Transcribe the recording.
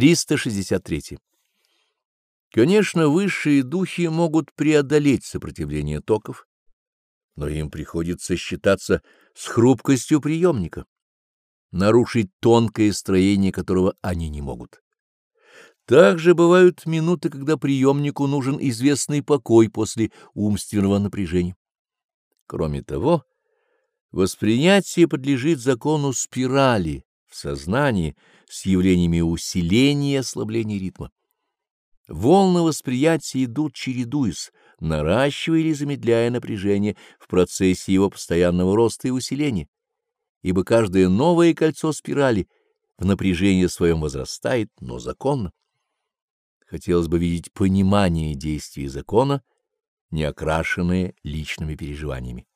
363. Конечно, высшие духи могут преодолеть сопротивление токов, но им приходится считаться с хрупкостью приемника, нарушить тонкое строение которого они не могут. Также бывают минуты, когда приемнику нужен известный покой после умственного напряжения. Кроме того, восприятие подлежит закону спирали в сознании с явлениями усиления и ослабления ритма. Волны восприятия идут чередуясь, наращивая или замедляя напряжение в процессе его постоянного роста и усиления, ибо каждое новое кольцо спирали в напряжении своем возрастает, но законно. Хотелось бы видеть понимание действий закона, не окрашенное личными переживаниями.